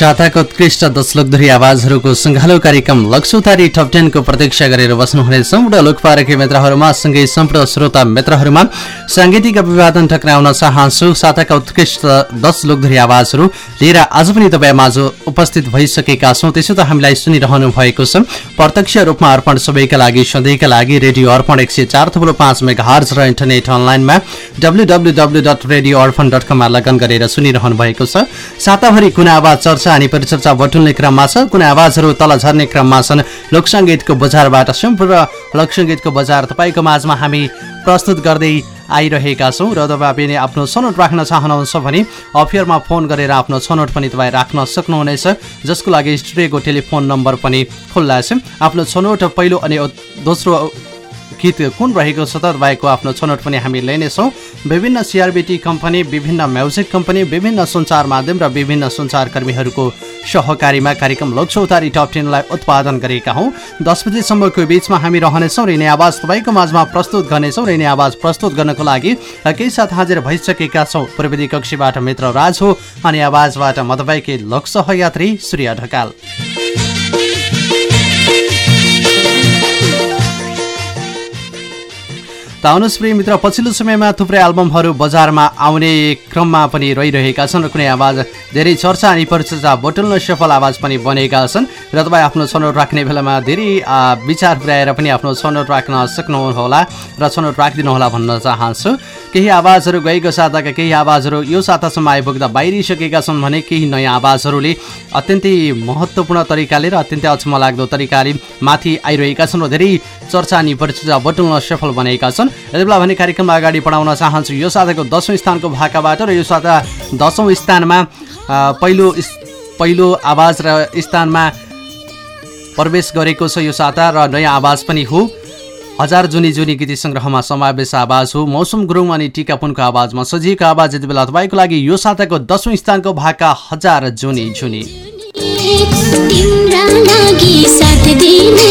साताको उत्कृष्ट दश लोकधरी आवाजहरूको सङ्घालो कार्यक्रम लक्सुतारी टप टेनको प्रतीक्षा गरेर बस्नुहुनेछ। सम्पूर्ण लोकपारकी मित्रहरूमा सँगै सम्पूर्ण श्रोता मित्रहरूमा साङ्गीतिक अभिवादन टक्राउन चाहन्छु। साताका उत्कृष्ट दश लोकधरी आवाजहरू लिएर आज पनि तपाईँ माझ उपस्थित भइसकेका छौँ। त्यसो त हामीलाई सुनिरहनु भएको छ प्रत्यक्ष रूपमा अर्पण सबैका लागि सधैँका लागि रेडियो अर्पण एक सय चार थुप्रो पाँच मेगा हर्ज र इन्टरनेट अनलाइनमा W W W dot radio Arpan dot कममा लगन गरेर सुनिरहनु भएको छ। साताभरि कुनै आवाज चर्चा अनि परिचर्चा बटुल्ने क्रममा छ। कुनै आवाजहरू तल झर्ने क्रममा छन्। लोकसङ्गीतको बजारबाट सम्पूर्ण लोकसङ्गीतको बजार तपाईँको माझमा हामी प्रस्तुत गर्दै आइरहेका छौँ। र तपाईँ आफ्नो छनौट राख्न चाहनुहुन्छ भने अफियरमा फोन गरेर आफ्नो छनौट पनि तपाईँ राख्न सक्नुहुनेछ। जसको लागि स्टुडियोको टेलिफोन नम्बर पनि खुल्ला छ। आफ्नो छनौट पहिलो अनि दोस्रो गीत कुन रहेको छ त? तपाईँको आफ्नो छनौट पनि हामी लिनेछौँ। विभिन्न सिआरबिटी कम्पनी विभिन्न म्युजिक कम्पनी विभिन्न सञ्चार माध्यम र विभिन्न सञ्चारकर्मीहरूको सहकारीमा कार्यक्रम लोकसौतारी टप टेनलाई उत्पादन गरेका हौँ। दस बजीसम्मको बिचमा हामी रहनेछौँ। र यिनी आवाज तपाईँको माझमा प्रस्तुत गर्नेछौँ। र यिनी आवाज प्रस्तुत गर्नको लागि केही साथ हाजिर भइसकेका छौँ। प्रविधि कक्षीबाट मित्र राज हो। अनि आवाजबाट म तपाईँकै लोकसहयात्री सूर्य ढकाल। त आउनुहोस् प्रिय मित्र पछिल्लो समयमा थुप्रै एल्बमहरू बजारमा आउने क्रममा पनि रहिरहेका छन् र कुनै आवाज धेरै चर्चा अनि परिचर्चा बटुल्न सफल आवाज पनि बनेका छन्। र तपाईँ आफ्नो छनौट राख्ने बेलामा धेरै विचार पुर्याएर पनि आफ्नो छनौट राख्न सक्नुहुला र छनौट राखिदिनुहोला भन्न चाहन्छु। केही आवाजहरू गएको साताका केही आवाजहरू यो सातासम्म आइपुग्दा बाहिरिसकेका छन् भने केही नयाँ आवाजहरूले अत्यन्तै महत्त्वपूर्ण तरिकाले र अत्यन्तै अचम्म लाग्दो तरिकाले माथि आइरहेका छन् र धेरै चर्चा अनि परिचर्चा बटुल्न सफल बनेका छन्। यति बेला भने कार्यक्रममा अगाडि बढाउन चाहन्छु। यो साताको दसौँ स्थानको भाकाबाट र यो साता दसौँ स्थानमा पहिलो पहिलो आवाज र स्थानमा प्रवेश गरेको छ यो साता र नयाँ आवाज पनि हो। हजार जुनी जुनी गीत सङ्ग्रहमा समावेश आवाज हो। मौसम गुरुङ अनि टिकापुनको आवाजमा सजिएको आवाज यति बेला तपाईँको लागि यो साताको दसौँ स्थानको भाका हजार जुनी जुनी। लागि साथ दिने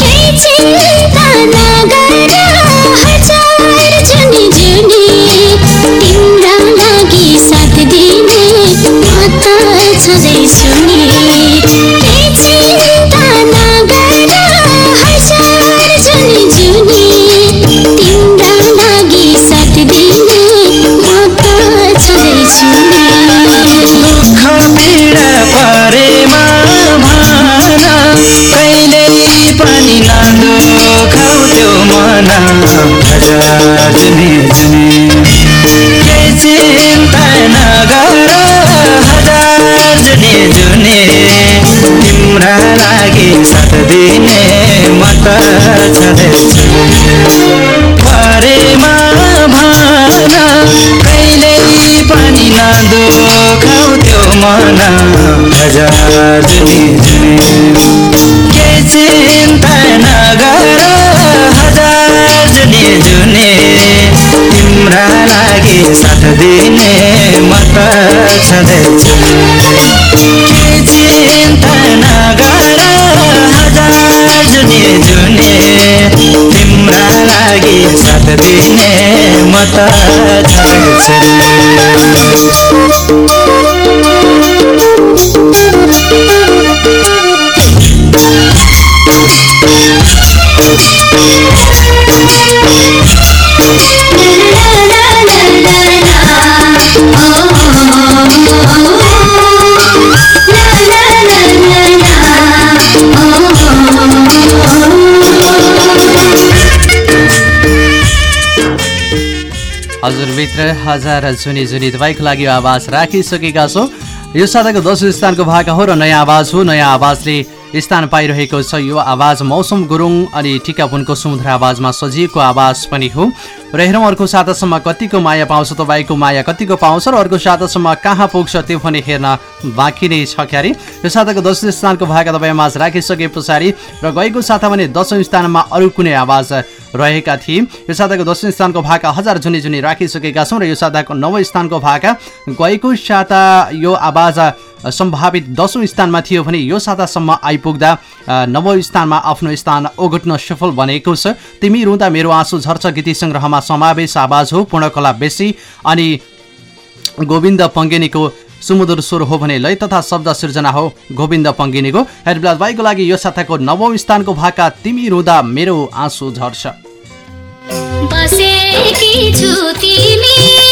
परेमा भन कहिले पनि नदुखाउ त्यो मन। हजार जुनी जुनी। के चिन्ता नगर हजार जुनी जुनी। तिम्रा लागि साथ दिने म त छँदैछु। के चिन्ता नगर जुनी जुनी तिम्रा लागि साथ दिने म त हजुरभित्र हजार जुनी जुनी तपाईँको लागि आवाज राखिसकेका छौँ। यो साताको दसौँ स्थानको भाका हो र नयाँ आवाज हो। नयाँ आवाजले स्थान पाइरहेको छ यो आवाज। मौसम गुरुङ अनि टिकापुनको सुमधुर आवाजमा सजिएको आवाज पनि हो। र हेरौँ अर्को सातासम्म कतिको माया पाउँछ तपाईँको माया कतिको पाउँछ र अर्को सातासम्म कहाँ पुग्छ त्यो पनि हेर्न बाँकी नै छ क्यारे। यो साताको दसौँ स्थानको भाका तपाईँ माझ राखिसके पछाडि र गएको साता भने दसौँ स्थानमा अरू कुनै आवाज रहेका थिए। यो साताको दसौँ स्थानको भाका हजार जुनी जुनी राखिसकेका छौँ र यो साताको नौ स्थानको भाका गएको साता यो आवाज सम्भावित दसौँ स्थानमा थियो भने यो सातासम्म आइपुग्दा नवौँ स्थानमा आफ्नो स्थान ओगट्न सफल बनेको छ। तिमी रुँदा मेरो आँसु झर्छ गीती सङ्ग्रहमा समावेश आवाज हो पूर्णकला बेसी अनि गोविन्द पङ्गेनीको सुमधुर स्वर हो भने लय तथा शब्द सिर्जना हो गोविन्द पङ्गिनीको। हेडब्लाज बाईको लागि यो साताको नवौँ स्थानको भाका तिमी रुँदा मेरो आँसु झर्छ। बसेकी छु तिमीलाई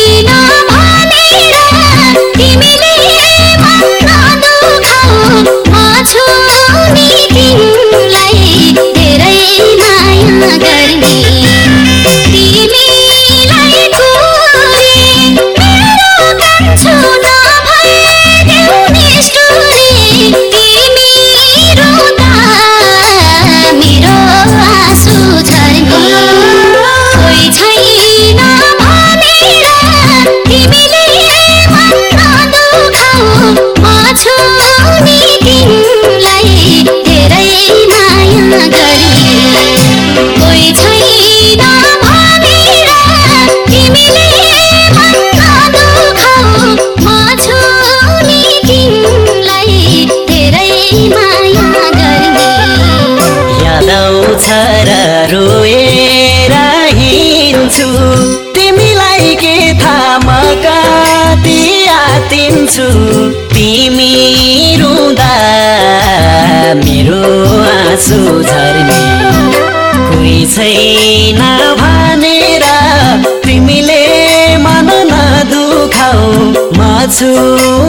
छु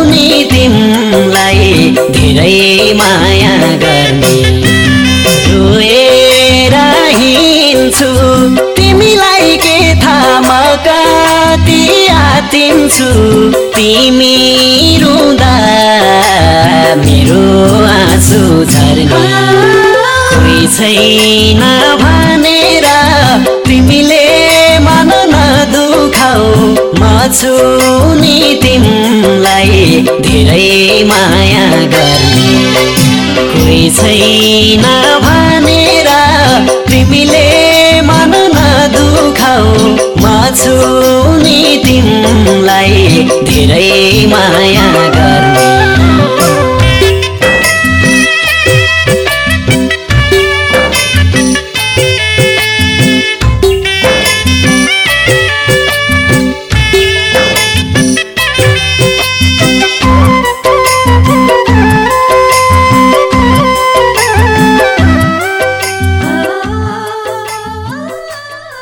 नि तिमीलाई धेरै माया गर्ने। रोएर हिँड्छु तिमीलाई के थाहा म कति आतिन्छु? तिमी रुँदा मेरो आँसु झर्ने छैन छु नि तिमीलाई धेरै माया गर्ने। कोही छैन भनेर तिमीले मन नदुखाऊ म छु नि तिमीलाई धेरै माया गर्ने।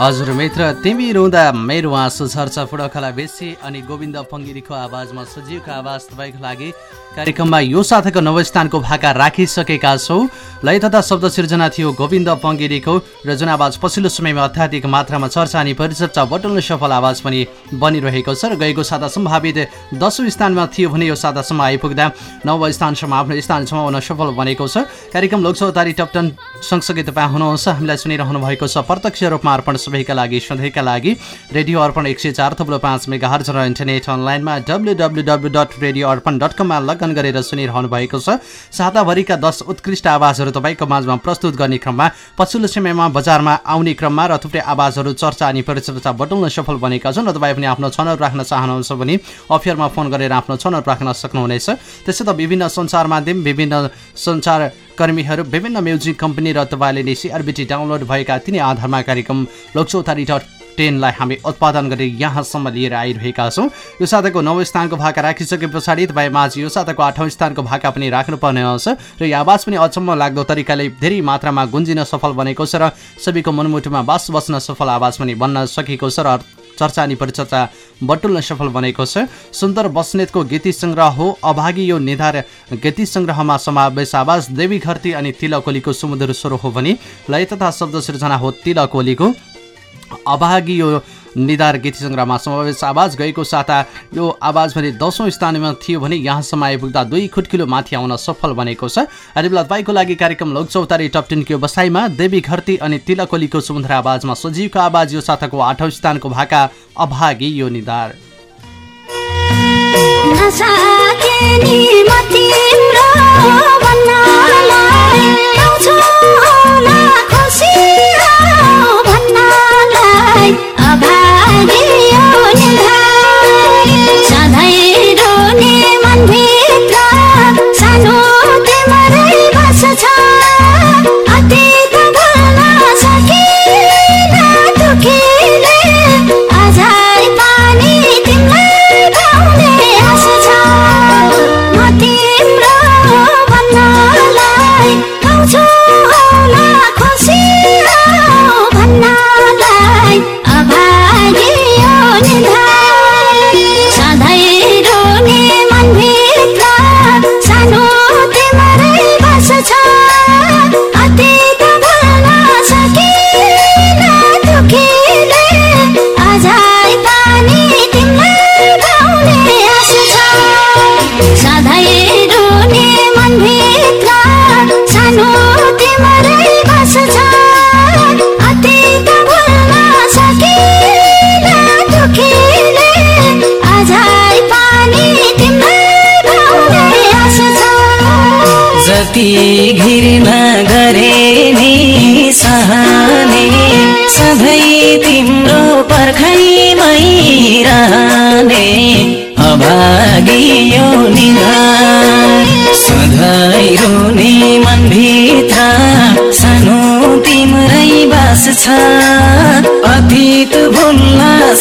हजुर मित्र तिमी रुँदा मेरो आँसु झर्छ फुडखला बेसी। अनि गोविन्द पङ्गिरीको आवाजमा सजीवको आवाज तपाईँको लागि कार्यक्रममा यो साथको नवस्थानको भाका राखिसकेका छौँ। लय तथा शब्द सिर्जना थियो गोविन्द पङ्गिरीको र जुन आवाज पछिल्लो समयमा अत्याधिक मात्रामा चर्चा अनि परिचर्चा बटुल्ने सफल आवाज पनि बनिरहेको छ र गएको साता सम्भावित दसौँ स्थानमा थियो भने यो सातासम्म आइपुग्दा नव स्थानसम्म आफ्नो स्थान समाउन सफल बनेको छ। कार्यक्रम लोकसौतारी टपटन सँगसँगै तपाईँ हुनुहुन्छ। हामीलाई सुनिरहनु भएको छ। प्रत्यक्ष रूपमा अर्पण सबैका लागि सधैँका लागि रेडियो अर्पण एक सय चार थप्लो पाँच मेगा हर्ज र इन्टरनेट अनलाइनमा W W W dot radio Arpan dot कममा लगन गरेर सुनिरहनु भएको छ। साताभरिका दस उत्कृष्ट आवाजहरू तपाईँको माझमा प्रस्तुत गर्ने क्रममा पछिल्लो समयमा बजारमा आउने क्रममा र थुप्रै आवाजहरू चर्चा अनि परिचर्चा बटुल्न सफल बनेका छन् र तपाईँ पनि आफ्नो छनौट राख्न चाहनुहुन्छ भने अफियरमा फोन गरेर आफ्नो छनौट राख्न सक्नुहुनेछ। त्यसै त विभिन्न सञ्चार माध्यम विभिन्न सञ्चार कर्मीहरू विभिन्न म्युजिक कम्पनी र तपाईँले नै सिआरबिटी डाउनलोड भएका तिनै आधारमा कार्यक्रम लोकचौतारी डट टेनलाई हामी उत्पादन गरेर यहाँसम्म लिएर आइरहेका छौँ। यो साताको नौ स्थानको भाका राखिसके पछाडि तपाईँ माझ यो साताको आठौँ स्थानको भाका पनि राख्नुपर्ने हुन्छ र यो आवाज पनि अचम्म लाग्दो तरिकाले धेरै मात्रामा गुन्जिन सफल बनेको छ र सबैको मनमुटुमा बास बस्न सफल आवाज पनि बन्न सकेको छ र चर्चा अनि परिचर्चा बटुल्न सफल बनेको छ। सुन्दर बस्नेतको गीती सङ्ग्रह हो। अभागी यो निधार गीती सङ्ग्रहमा समावेश आवाज देवी घरती अनि तिलकोलीको स्वर हो भने लय तथा शब्द सिर्जना हो तिलकोलीको अभागी यो निधार गीत सङ्ग्रहमा समावेश आवाज गएको साता यो आवाज भने दसौँ स्थानमा थियो भने यहाँसम्म आइपुग्दा दुई खुट्किलो माथि आउन सफल बनेको छ। आदिबला तपाईँको लागि कार्यक्रम लोकचौतारी टप टेनको बसाइमा देवी घरती अनि तिलकोलीको सुमधुर आवाजमा सजीवको आवाज यो साताको आठौँ स्थानको भाका अभागी यो निधार। नसाके नि तिम्रो अभागियो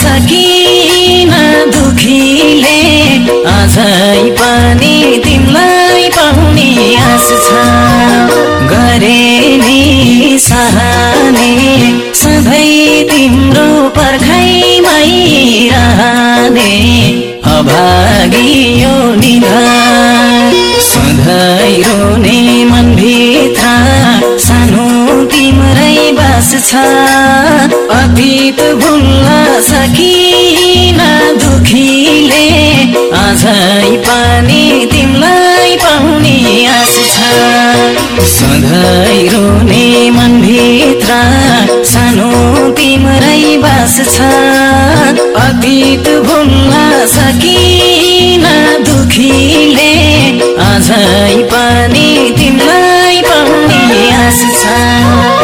सकिन दुखीले अझै पनि तिमीलाई पाउने आश छ। गरे नि सहने सधैँ तिम्रो पर्खाइमै रहने अभागियो निधार सधैँ रोने मनभित्र सानो तिम्रै बास छ। अतीत भुल्न पनि तिमीलाई पाउने आश छ। सधैँ रोने मनभित्र सानो तिम्रै बास छ। अतीत भुल्न सकिन दुखीले अझै पनि तिमीलाई पाउने आश छ।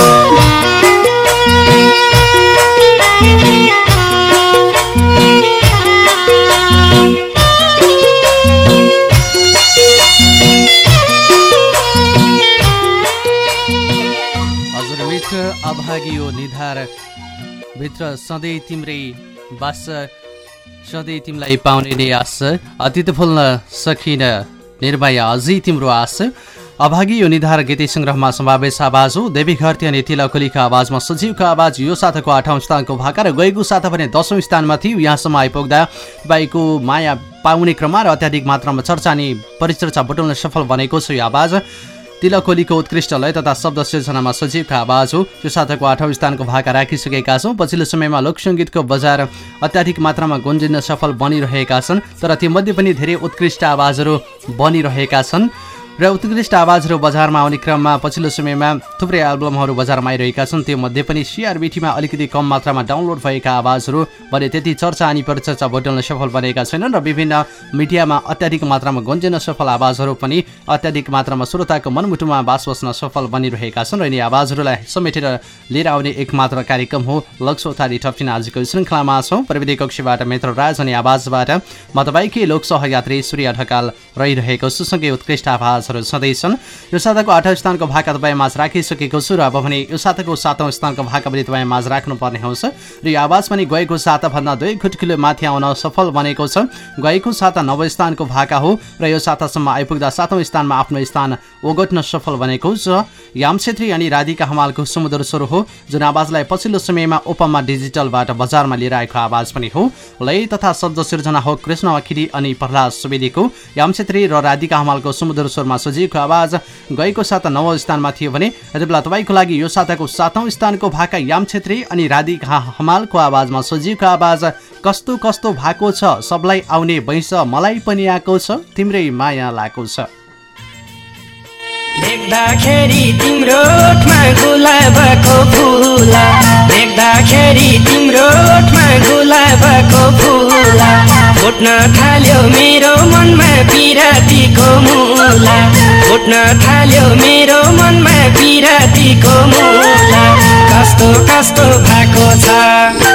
अभागियो निधार भित्र सधैँ तिम्रै बास सधैँ तिमीलाई पाउने नै आश अतीत भुल्न सकिन निर्भय अझै तिम्रो आश अभागी यो निधार गीत सङ्ग्रहमा समावेश आवाज हो। देवी घरती अनि तिलकोलीका आवाजमा सजीवको आवाज। यो साताको आठौँ स्थानको भाका र गएको साता भने दसौँ स्थानमा थियो। यहाँसम्म आइपुग्दा तपाईँको माया पाउने क्रममा र अत्याधिक मात्रामा चर्चा अनि परिचर्चा बटुल्न सफल बनेको छ यो आवाज। तिलकोलीको उत्कृष्ट लय तथा शब्द सिर्जनामा सजीवका आवाज हो यो साताको आठौँ स्थानको भाका राखिसकेका छौँ। पछिल्लो समयमा लोकसङ्गीतको बजार अत्याधिक मात्रामा गुन्जिन सफल बनिरहेका छन् तर तीमध्ये पनि धेरै उत्कृष्ट आवाजहरू बनिरहेका छन्। र उत्कृष्ट आवाजहरू बजारमा आउने क्रममा पछिल्लो समयमा थुप्रै एल्बमहरू बजारमा आइरहेका छन्। त्यो मध्ये पनि सिआरबिटीमा अलिकति कम मात्रामा डाउनलोड भएका आवाजहरू भने त्यति चर्चा अनि परिचर्चा बटुल्न सफल बनेका छैनन् र विभिन्न मिडियामा अत्याधिक मात्रामा गुन्जिन सफल आवाजहरू पनि अत्याधिक मात्रामा श्रोताको मनमुटुमा बास बस्न सफल बनिरहेका छन् र यिनी आवाजहरूलाई समेटेर लिएर आउने एक मात्र कार्यक्रम हो लक्सोथारी टप्टिन आजको श्रृङ्खलामा छौँ। प्रविधि कक्षबाट मित्र राज अनि आवाजबाट म तपाईँकै लोक सहयात्री सूर्य ढकाल रहिरहेको सुसँगै उत्कृष्ट आवाजहरू छँदैछन् यो साताको आठौँ स्थानको भाका तपाईँ माझ राखिसकेको छु र अब भने यो साताको सातौँ स्थानको भाका पनि तपाईँ माझ राख्नुपर्ने हुन्छ र यो आवाज पनि गएको साताभन्दा दुई खुट्किलो माथि आउन सफल बनेको छ। गएको साता नव स्थानको भाका हो र यो सातासम्म आइपुग्दा सातौँ स्थानमा आफ्नो स्थान ओगट्न सफल बनेको छ। याम छेत्री अनि राधिका हमालको समुद्र स्वर हो जुन आवाजलाई पछिल्लो समयमा ओपममा डिजिटलबाट बजारमा लिएर आएको आवाज पनि हो। लय तथा शब्द सिर्जना हो कृष्ण अखिरी अनि प्रहलाद सुवेदीको। याम छेत्री र राधिका हमालको समुद्र स्वरमा सजिएको आवाज गएको साता नौ स्थानमा थियो भने यति बेला तपाईँको लागि यो साताको सातौँ स्थानको भाका याम छेत्री अनि राधिका हमालको आवाजमा सजिएको आवाज कस्तो कस्तो भएको छ? सबलाई आउने वैंश मलाई पनि आएको छ तिम्रै माया लाएको छ। देख्दाखेरि तिम्रो ओठमा गुलाबको फुला। देख्दाखेरि तिम्रो ओठमा गुलाबको फुला। फुट्न थाल्यो मेरो मनमा पिरातीको मुला। फुट्न थाल्यो मेरो मनमा पिरातीको मुला। कस्तो कस्तो भएको छ?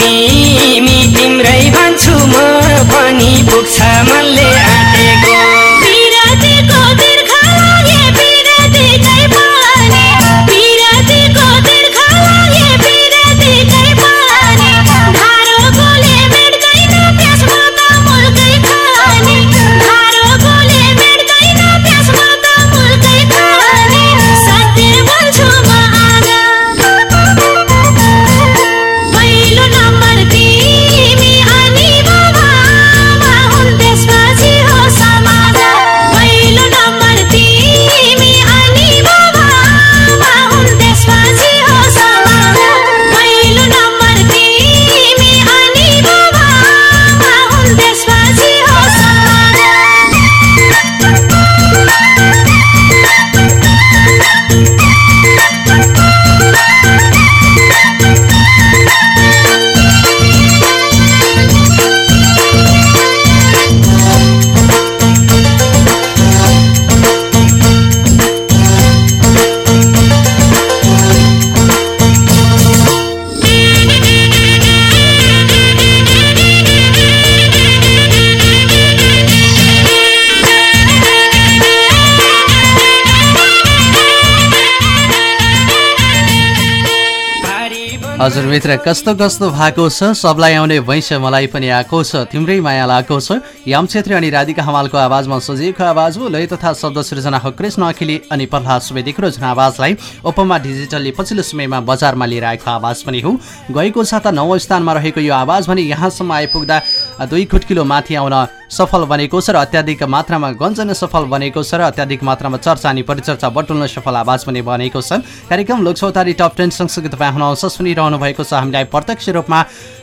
में हजुर मित्र कस्तो कस्तो भएको छ? सबलाई आउने वैश्य मलाई पनि आएको छ। तिम्रै माया लागेको छ। याम छेत्री अनि राधिका हमालको आवाजमा सजिएको आवाज हो। लय तथा शब्द सृजना हो कृष्ण अखिली अनि प्रहलाद सुवेदीको जुन आवाजलाई उपमा डिजिटलले पछिल्लो समयमा बजारमा लिएर आएको आवाज पनि हो। गएको साता नौ स्थानमा रहेको यो आवाज भने यहाँसम्म आइपुग्दा दुई खुटकिलो माथि आउन सफल बनेको छ र अत्याधिक मात्रामा गन्जन सफल बनेको छ र अत्याधिक मात्रामा चर्चा अनि परिचर्चा बटुल्न सफल आवाज पनि बनेको छ। कार्यक्रम लोकसौतारी टप टेन सँगसँगै तपाईँ हुनुहुन्छ सुनिरहनु भएको छ। हामीलाई प्रत्यक्ष रूपमा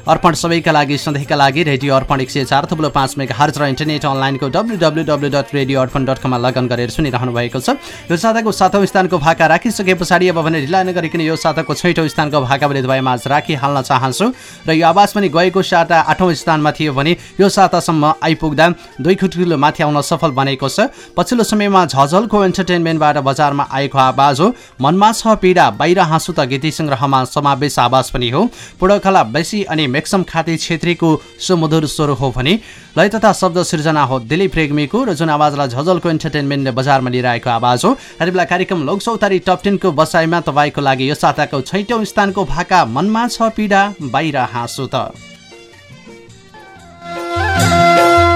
अर्पण सबैका लागि सधैँका लागि रेडियो अर्पण एक सय चार थुप्रो पाँच मेगा हर्ज र इन्टरनेट अनलाइनको W W dot radio Arpan dot कममा लगन गरेर सुनिरहनु भएको छ। यो साताको सातौँ स्थानको भाका राखिसके पछाडि अब भने ढिला नगरिकन यो साताको छैटौँ स्थानको भाका भने तपाईँमा आज राखिहाल्न चाहन्छु। र यो आवाज पनि गएको साता आठौँ स्थानमा थियो भने यो सातासम्म आइपुग्दा दुई खुट्किलो माथि आउन सफल बनेको छ। पछिल्लो समयमा झझलको इन्टरटेनमेन्टबाट बजारमा आएको आवाज हो। मनमा छ पीडा बाहिर हाँसु त गीती सङ्ग्रहमा समावेश आवाज पनि हो। पूर्णकला बेसी अनि मेक्सम खाती छेत्रीको सुमधुर स्वर हो भने लय तथा शब्द सृजना हो दिलीप रेग्मीको र जुन आवाजलाई झझलको इन्टरटेनमेन्टले बजारमा लिएर आएको आवाज हो। यति बेला कार्यक्रम लोकसौतारी टप टेनको बसाइमा तपाईँको लागि यो साताको छैटौँ स्थानको भाका मनमा छ पीडा बाहिर हाँसु त।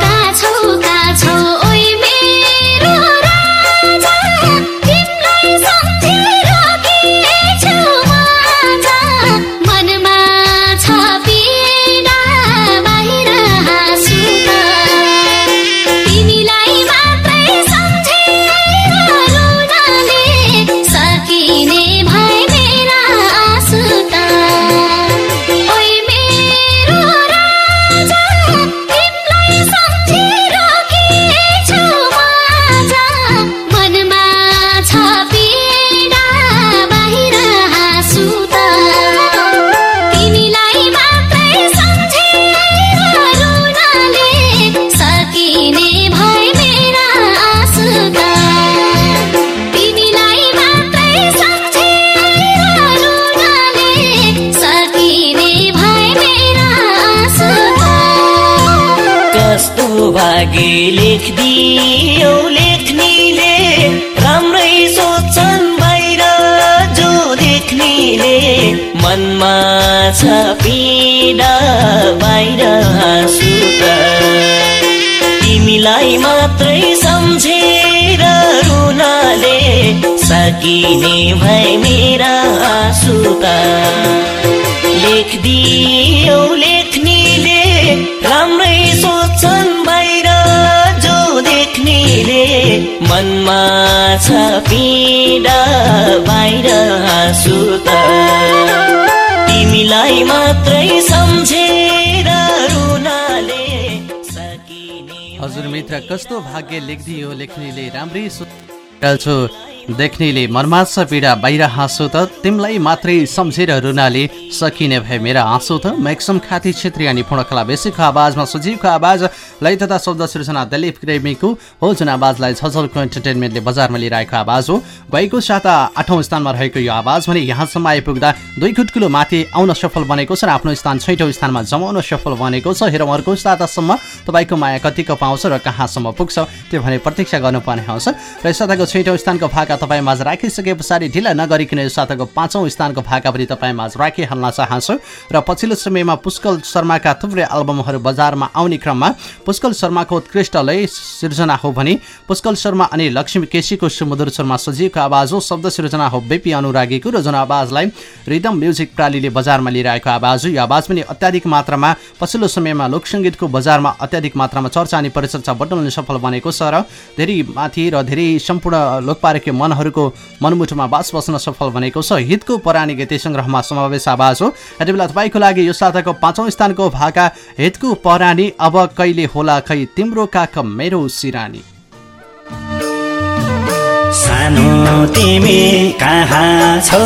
काछौ लेखिदियो लेख्नेले राम्रै सोच्छन् बाहिर जो देख्नेले मनमा छ पीडा बाहिर हाँसु तिमीलाई मात्रै सम्झेर रुनाले सकिने भए मेरा आँसु त। लेखिदियो लेख्नेले राम्रै मनमा छ पीडा बाहिर हाँसु त तिमीलाई मात्रै सकिने हजुर मित्र कस्तो भाग्य लेखिदियो लेख्नेले राम्रै छु देख्नेले मनमा छ पीडा बाहिर हाँसो त तिमीलाई मात्रै सम्झेर रुनाले सकिने भए मेरा हाँसो त मैक्सम खाती छेत्री अनि पूर्णकला बेसीको आवाजमा सुजीवको आवाज लय तथा शब्द सृजना दिलीप प्रेमीको हो जुन आवाजलाई छजलको इन्टरटेनमेन्टले बजारमा लिएर आएको आवाज हो। गएको साता आठौँ स्थानमा रहेको यो आवाज भने यहाँसम्म आइपुग्दा दुई खुट्कुलो माथि आउन सफल बनेको छ र आफ्नो स्थान छैटौँ स्थानमा जमाउन सफल बनेको छ। हेरौँ अर्को सातासम्म तपाईँको माया कतिको पाउँछ र कहाँसम्म पुग्छ त्यो भने प्रतीक्षा गर्नुपर्ने हुन्छ र साताको छैटौँ स्थानको भाका तपाईँ माझ राखिसके पछाडि ढिला नगरिकन यो साताको पाँचौँ स्थानको भाका पनि तपाईँ माझ राखिहाल्न चाहन्छु। र पछिल्लो समयमा पुष्कल शर्माका थुप्रै एल्बमहरू बजारमा आउने क्रममा पुष्कल शर्माको उत्कृष्ट लय सृजना हो भने पुष्कल शर्मा अनि लक्ष्मी केसीको सुमधुर शर्मा सजीवको आवाज हो शब्द सृजना हो बेपी अनुरागीको र जुन आवाजलाई रिदम म्युजिक प्रालीले बजारमा लिएर आएको आवाज हो यो आवाज पनि अत्याधिक मात्रामा पछिल्लो समयमा लोकसङ्गीतको बजारमा अत्याधिक मात्रामा चर्चा अनि परिचर्चा बटुल्ने सफल बनेको छ र धेरै माथि र धेरै सम्पूर्ण लोकपारकीय मनहरूको मनमुठुमा बास बस्न सफल बनेको छ। हितको परानी गीत सङ्ग्रहमा समावेश आवाज हो। यति बेला तपाईँको लागि यो साताको पाँचौँ स्थानको भाका हितको परानी अब कहिले होला खै तिम्रो काख मेरो सिरानी। सानो तिमी कहाँ छौ?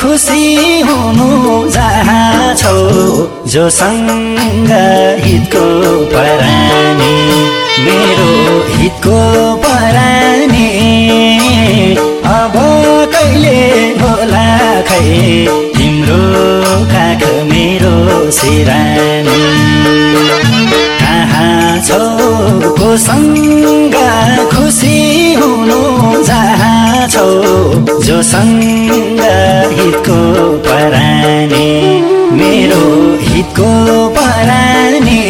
खुसी हुनु जहाँ छौ? हितको परानी। मेरो हितको परानी। अब कहिले होला खै? तिम्रो काख मेरो सिरानी। कहाँ छौ कोसँग खुसी हुनु? जहाँ छौ जोसँग हितको परानी। मेरो हितको परानी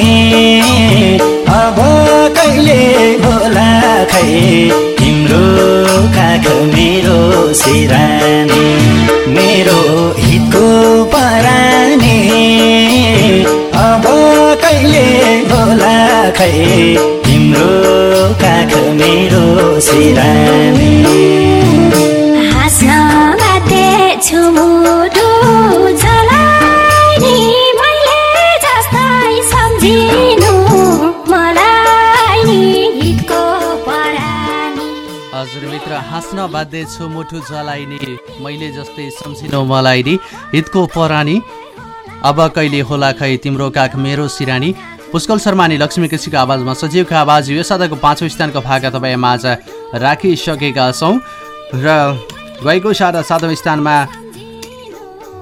कहिले होला खै? तिम्रो काख मेरो सिरानी मेरो हितको परानी। अब कहिले होला खै? तिम्रो काख मेरो सिरानी। हाँस्न बाध्य मुटु हजुर मित्र हाँस्न बाध्य छु मुठु जलाइने। मैले जस्तै सम्झिनु मलाई नि हितको परानी। अब कहिले होला खै तिम्रो काख मेरो सिरानी। पुष्कल शर्मा अनि लक्ष्मी कृषिको आवाजमा सजीवको आवाज यो साताको पाँचौँ स्थानको भाका तपाईँ माझ राखिसकेका छौँ। र गएको साता सातौँ स्थानमा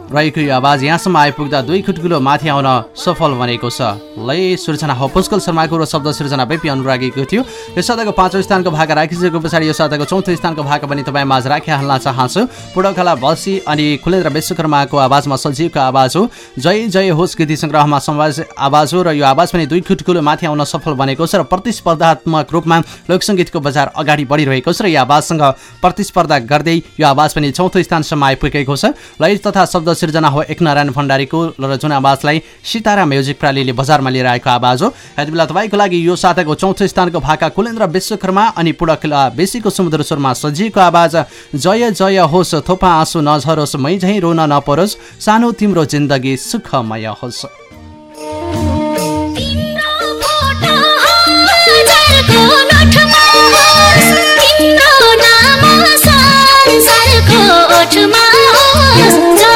रहेको यो आवाज यहाँसम्म आइपुग्दा दुई खुटकुलो माथि आउन सफल बनेको छ। लय सृजना हो पुष्कल शर्माको र शब्द सृजना बेपी अनुरागीको थियो। यो साताको पाँचौँ स्थानको भाका राखिसकेको पछाडि यो साताको चौथो स्थानको भाका पनि तपाईँ माझ राखिहाल्न चाहन्छु। पुडकला बसी अनि खुलेन्द्र विश्वकर्माको आवाजमा सजीवको आवाज हो। जय जय होस् गीति सङ्ग्रहमा समाज आवाज हो र यो आवाज पनि दुई खुटकुलो माथि आउन सफल बनेको छ र प्रतिस्पर्धात्मक रूपमा लोकसङ्गीतको बजार अगाडि बढिरहेको छ र यो आवाजसँग प्रतिस्पर्धा गर्दै यो आवाज पनि चौथो स्थानसम्म आइपुगेको छ। लय तथा शब्द सिर्जना हो एकनारायण भण्डारीको र जुन आवाजलाई सितारा म्युजिक प्रालीले बजारमा लिएर आएको आवाज हो। यति बेला तपाईँको लागि यो साताको चौथो स्थानको भाका कुलेन्द्र विश्वकर्मा अनि पुडकिला बेसीको समुद्र स्वरमा सजिएको आवाज। जय जय होस् थोपा आँसु नझरोस् मै झैँ रोन नपरोस् सानो तिम्रो जिन्दगी सुखमय होस्। नाम होस्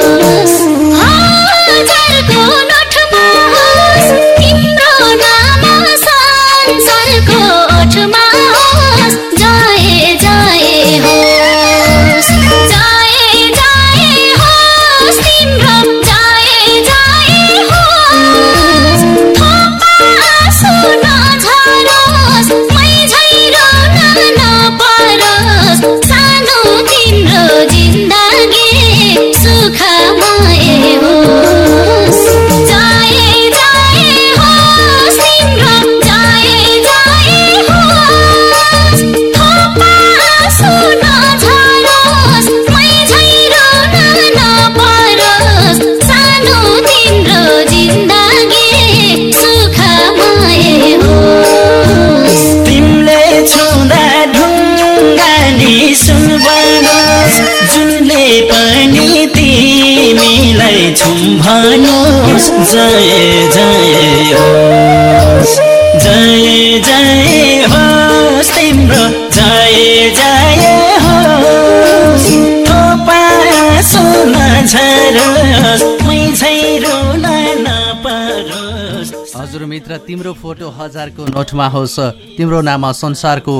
तिम्रो फोटो हजारको नोटमा होस् तिम्रो नाम संसारको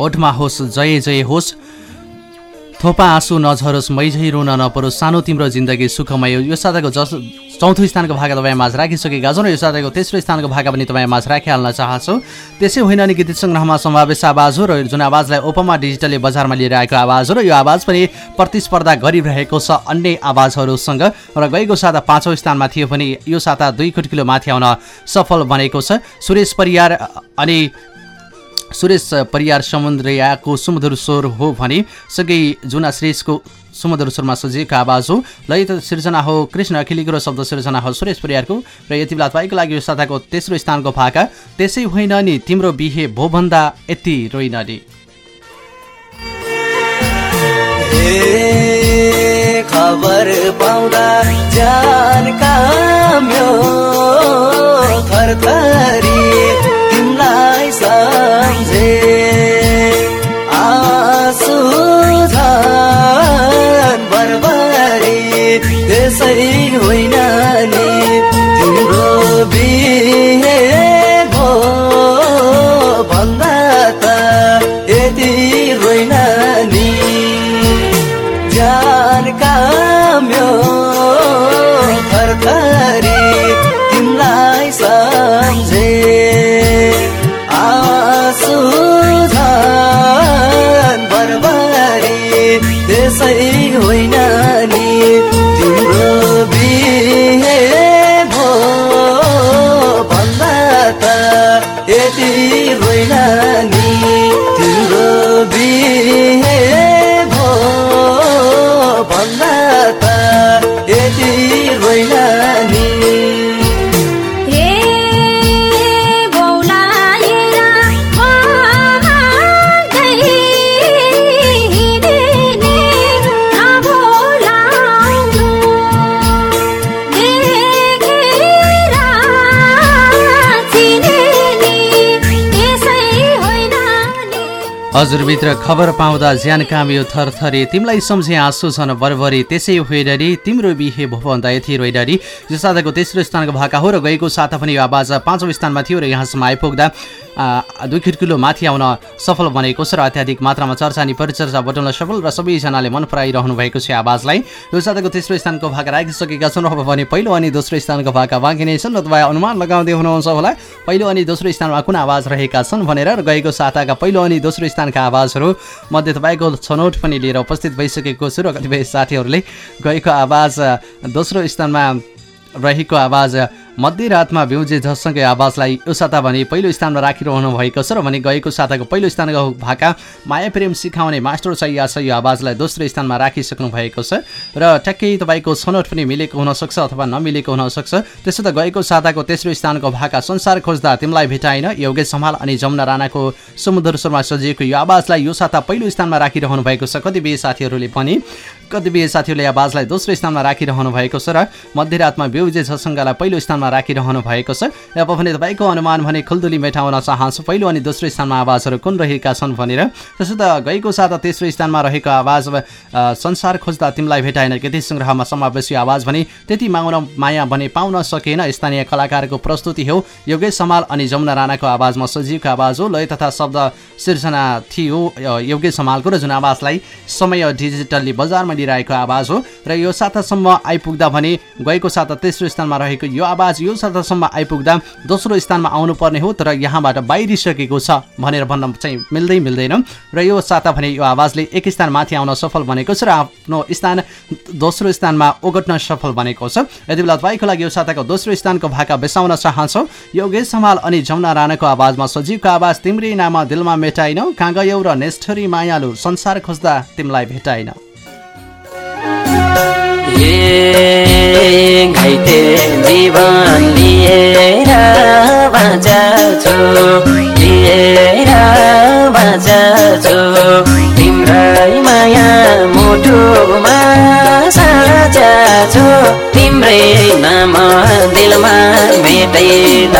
ओठमा होस् जय जय होस्। थोपा आँसु नझरोस् मैझै रोन नपरोस् सानो तिम्रो जिन्दगी सुखमय। यो साताको जस चौथो स्थानको भागा तपाईँ माझ राखिसकेका छौँ र यो साताको तेस्रो स्थानको भागा पनि तपाईँ माझ राखिहाल्न चाहन्छौँ। त्यसै होइन अनि गीत सङ्ग्रहमा समावेश आवाज हो र जुन आवाजलाई ओपमा डिजिटलले बजारमा लिएर आएको आवाज हो र यो आवाज पनि प्रतिस्पर्धा गरिरहेको छ अन्य आवाजहरूसँग। र गएको साता पाँचौँ स्थानमा थियो भने यो साता दुई खुटकिलो माथि आउन सफल बनेको छ। सुरेश परियार अनि सुरेश परियार समुद्रयाको सुमधुर स्वर हो भने सँगै जुना श्रेष्ठको सुमधुर स्वरमा सजिएको आवाज हो। लय त सिर्जना हो कृष्ण अखिलीको र शब्द सिर्जना हो सुरेश परियारको। र यति बेला तपाईँको लागि यो साताको तेस्रो स्थानको भाका। त्यसै होइन नि तिम्रो बिहे भोभन्दा यति रोइन नि। खबर पाउँदा जान काम्यो थरथरी सम्झे आँसु झन् बरबरी त्यसै होइन नि तिम्रो बिहे। त्यसै होइन। हजुरभित्र खबर पाउँदा ज्यान कामियो थरथरी। तिमीलाई सम्झे आँसु छन् बरबरी त्यसै होइडरी तिम्रो बिहे भो भन्दा यति रोइडरी यो साताको तेस्रो स्थानको भाका हो र गएको साता पनि यो आवाज पाँचौँ स्थानमा थियो र यहाँसम्म आइपुग्दा। दुई खिड्किलो माथि आउन सफल बनेको छ र अत्याधिक मात्रामा चर्चा अनि परिचर्चा बटुल्न सफल र सबैजनाले मन पराइरहनु भएको छ आवाजलाई। यो साताको तेस्रो स्थानको भाका राखिसकेका छन्। अब भने पहिलो अनि दोस्रो स्थानको भाका बाँकी नै छन्। र तपाईँ अनुमान लगाउँदै हुनुहुन्छ होला पहिलो अनि दोस्रो स्थानमा कुन आवाज रहेका छन् भनेर गएको साताका पहिलो अनि दोस्रो स्थानका आवाजहरू मध्ये तपाईँको छनौट पनि लिएर उपस्थित भइसकेको छु र कतिपय साथीहरूले गएको आवाज दोस्रो स्थानमा रहेको आवाज मध्यरातमा बिउजे झसँगै आवाजलाई यो साता भने पहिलो स्थानमा राखिरहनु भएको छ र भने गएको साताको पहिलो स्थानको भाका माया प्रेम सिकाउने मास्टर सैया यो आवाजलाई दोस्रो स्थानमा राखिसक्नु भएको छ र ट्याक्कै तपाईँको छनौट पनि मिलेको हुनसक्छ अथवा नमिलेको हुनसक्छ त्यसो त गएको साताको तेस्रो स्थानको भाका संसार खोज्दा तिमीलाई भेटाइन योगेश सम्हाल अनि जमुना राणाको समुद्र शर्मा सजिएको यो आवाजलाई यो साता पहिलो स्थानमा राखिरहनु भएको छ। कतिपय साथीहरूले पनि कतिपय साथीहरूले आवाजलाई दोस्रो स्थानमा राखिरहनु भएको छ र मध्यरातमा बेउजे झसङ्गालाई पहिलो स्थानमा राखिरहनु भएको छ। अब भने तपाईँको अनुमान भने खुल्दुली मेटाउन चाहन्छु। पहिलो अनि दोस्रो स्थानमा आवाजहरू कुन रहेका छन् भनेर। त्यसो त गएको साता तेस्रो स्थानमा रहेको आवाज संसार खोज्दा तिमीलाई भेटाएन। गीत सङ्ग्रहमा समावेशी आवाज भने त्यति माग्न माया भने पाउन सकेन। स्थानीय कलाकारको प्रस्तुति हो। योगेश समाल अनि जमुना राणाको आवाजमा सजीवको आवाज हो। लय तथा शब्द सिर्जना थियो योगेश समालको र जुन आवाजलाई समय डिजिटल्ली बजारमा लिइरहेको आवाज हो र यो सातासम्म आइपुग्दा भने गएको साता तेस्रो स्थानमा रहेको यो आवाज यो सातासम्म आइपुग्दा दोस्रो स्थानमा आउनुपर्ने हो तर यहाँबाट बाहिरिसकेको छ भनेर भन्न चाहिँ मिल्दै मिल्दैन। र यो साता भने यो आवाजले एक स्थान माथि आउन सफल बनेको छ र आफ्नो स्थान दोस्रो स्थानमा ओगट्न सफल बनेको छ। यति बेला तपाईँको लागि यो साताको दोस्रो स्थानको भाका बेसाउन चाहन्छौ। योगेश समाल अनि जमुना राणाको आवाजमा सजीवको आवाज तिम्रै नाम दिलमा मेटाइन कहाँ गयौ र नेष्ठरी मायालु संसार खोज्दा तिमीलाई भेटाइन। घाइते जीवन लिएर बाँच्छु लिएर बाँच्छु तिम्रै माया मुटुमा साँच्छु तिम्रै नाम दिलमा मेटैन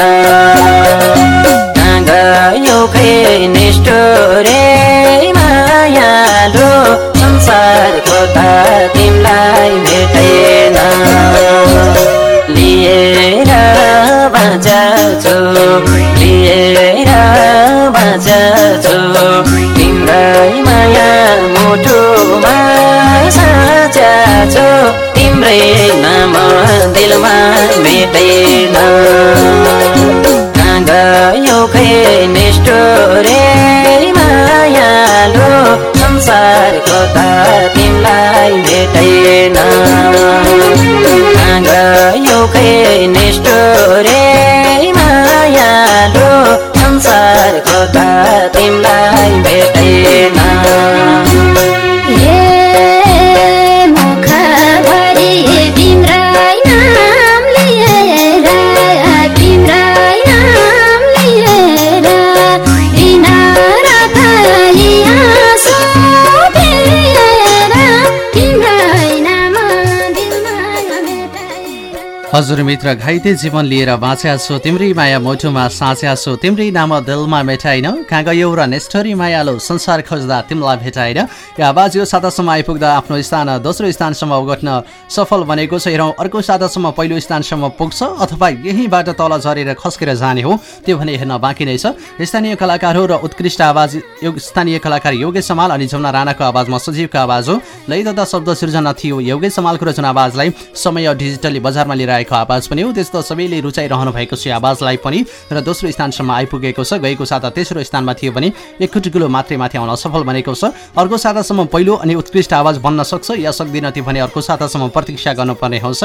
हजुर मित्र घाइते जीवन लिएर बाँच्या छु तिम्रै माया मुठुमा साँच्या छु। तिम्रै नाम दिलमा मेटाइन। कहाँ गयौ र नेष्ठरी मायालो संसार खोज्दा तिमीलाई भेटाइन। यो आवाज यो सातासम्म आइपुग्दा आफ्नो स्थान दोस्रो स्थानसम्म ओगट्न सफल बनेको छ। हेरौँ अर्को सातासम्म पहिलो स्थानसम्म पुग्छ अथवा यहीँबाट तल झरेर खस्केर जाने हो त्यो भने हेर्न बाँकी नै छ। स्थानीय कलाकार हो र उत्कृष्ट आवाज योग स्थानीय कलाकार योगेश समाल अनि जमुना राणाको आवाजमा सजीवको आवाज हो। लय तथा शब्द सृजना थियो। योगेश समालको रचना आवाजलाई समय डिजिटली बजारमा लिएर आएको आवाज पनि हो। त्यस्तो सबैले रुचाइरहनु भएको छ आवाजलाई पनि। र दोस्रो स्थानसम्म आइपुगेको छ। गएको साता तेस्रो स्थानमा थियो भने एक किलो मात्रै माथि आउन सफल बनेको छ। अर्को सातासम्म पहिलो अनि उत्कृष्ट आवाज बन्न सक्छ। या सक्दिन त्यो भने अर्को सातासम्म प्रतीक्षा गर्नुपर्ने हुन्छ।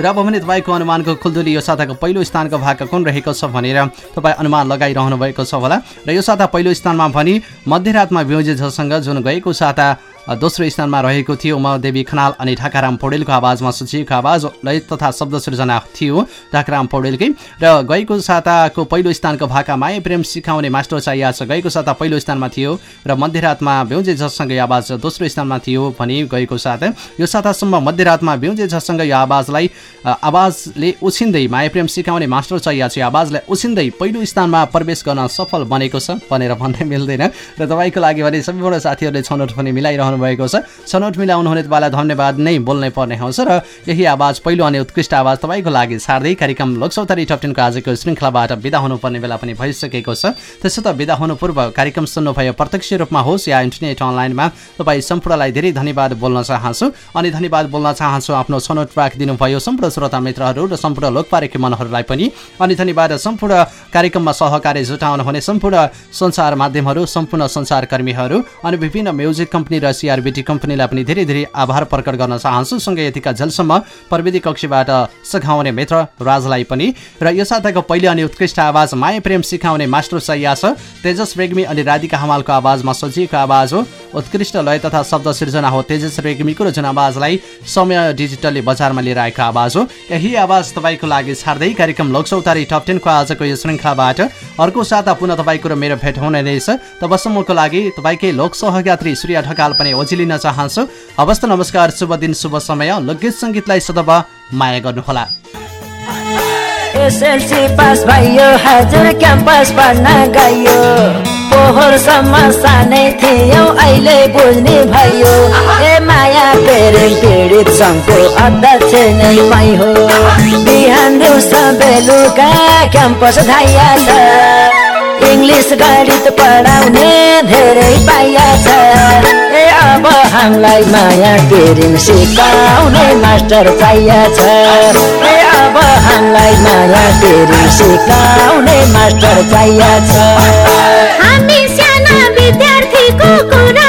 र अब भने तपाईँको अनुमानको खुल्दुली यो साताको पहिलो स्थानको भाग कुन रहेको छ भनेर तपाईँ अनुमान लगाइरहनु भएको छ होला। र यो साता पहिलो स्थानमा भने मध्यरातमा बेउजे झसँग जुन गएको साता दोस्रो स्थानमा रहेको थियो उमादेवी खनाल अनि ढाकाराम पौडेलको आवाजमा सचिवको आवाज लय तथा शब्द सृजना थियो ढाकाराम पौडेलकै। र गएको साताको पहिलो स्थानको भाका माया प्रेम सिकाउने मास्टर चाहिया छ। गएको साता पहिलो स्थानमा थियो र मध्यरातमा भ्याउजे झसँगै आवाज दोस्रो स्थानमा थियो भने गएको साता। यो सातासम्म मध्यरातमा भ्याउजे झसँगै यो आवाजलाई आवाजले उछिन्दै माया प्रेम सिकाउने मास्टर चाहिया यो आवाजलाई उछिन्दै पहिलो स्थानमा प्रवेश गर्न सफल बनेको छ भनेर भन्नै मिल्दैन। र तपाईँको लागि भने सबैबाट साथीहरूले छनौट पनि मिलाइरहनु भएको छ। छनौट मिलाउनु हुने तपाईँलाई धन्यवाद नै बोल्नै पर्ने हुन्छ र यही आवाज पहिलो अनि उत्कृष्ट आवाज तपाईँको लागि छाड्दै कार्यक्रम लोकसौतारी टप टेनको आजको श्रृङ्खलाबाट विदा हुनुपर्ने बेला पनि भइसकेको छ। त्यसो त विदा हुनु पूर्व कार्यक्रम सुन्नुभयो प्रत्यक्ष रूपमा होस् या इन्टरनेट अनलाइनमा तपाईँ सम्पूर्णलाई धेरै धन्यवाद बोल्न चाहन्छु। अनि धन्यवाद बोल्न चाहन्छु आफ्नो छनौट राखिदिनु भयो सम्पूर्ण श्रोता मित्रहरू र सम्पूर्ण लोकपारेकी मनहरूलाई पनि। अनि धन्यवाद सम्पूर्ण कार्यक्रममा सहकारी जुटाउनु हुने सम्पूर्ण सञ्चार माध्यमहरू सम्पूर्ण सञ्चारकर्मीहरू अनि विभिन्न म्युजिक कम्पनी र सिआरबिटी कम्पनीलाई पनि धेरै धेरै आभार प्रकट गर्न चाहन्छु। सँगै यतिका जेलसम्म प्रविधि कक्षीबाट सघाउने मित्र राजलाई पनि। र यो साताको पहिलो अनि उत्कृष्ट आवाज माया प्रेम सिकाउने मास्टर सैया छ। तेजस रेग्मी अनि राधिका हमालको आवाजमा सजिएको आवाज हो। उत्कृष्ट लय तथा शब्द सिर्जना हो तेजस रेग्मीको र जुन आवाजलाई समय डिजिटलले बजारमा लिएर आएको आवाज हो। यही आवाज तपाईँको लागि छाड्दै कार्यक्रम लोकसौतारी टप टेनको आजको यो श्रृङ्खलाबाट अर्को साता पुनः तपाईँको र मेरो भेट हुने रहेछ तबसम्मको लागि तपाईँकै लोक सहयात्री सूर्य ढकाल पनि ओझिलिन चाहन्छु। हवस् त नमस्कार शुभ दिन शुभ समय। लोकगीत सङ्गीतलाई सदब माया गर्नुहोला। एसएलसी पास भयो हजुर क्याम्पस पढ्न गयो। पोहोरसम्म सानै थियौ अहिले बुझ्ने भयो। ए माया पेरेन्ट पीडित सङ्घको अध्यक्ष नै मै हो। बिहान दिउँसो बेलुका क्याम्पस धाइया छ। इङ्ग्लिस गणित पढाउने धेरै पाइया ए अब हामीलाई माया पेरिङ सिकाउने मास्टर चाहिया छ। ए अब हामीलाई माया पेरिङ सिकाउने मास्टर चाहिया छ। हामी साना विद्यार्थीको कुरा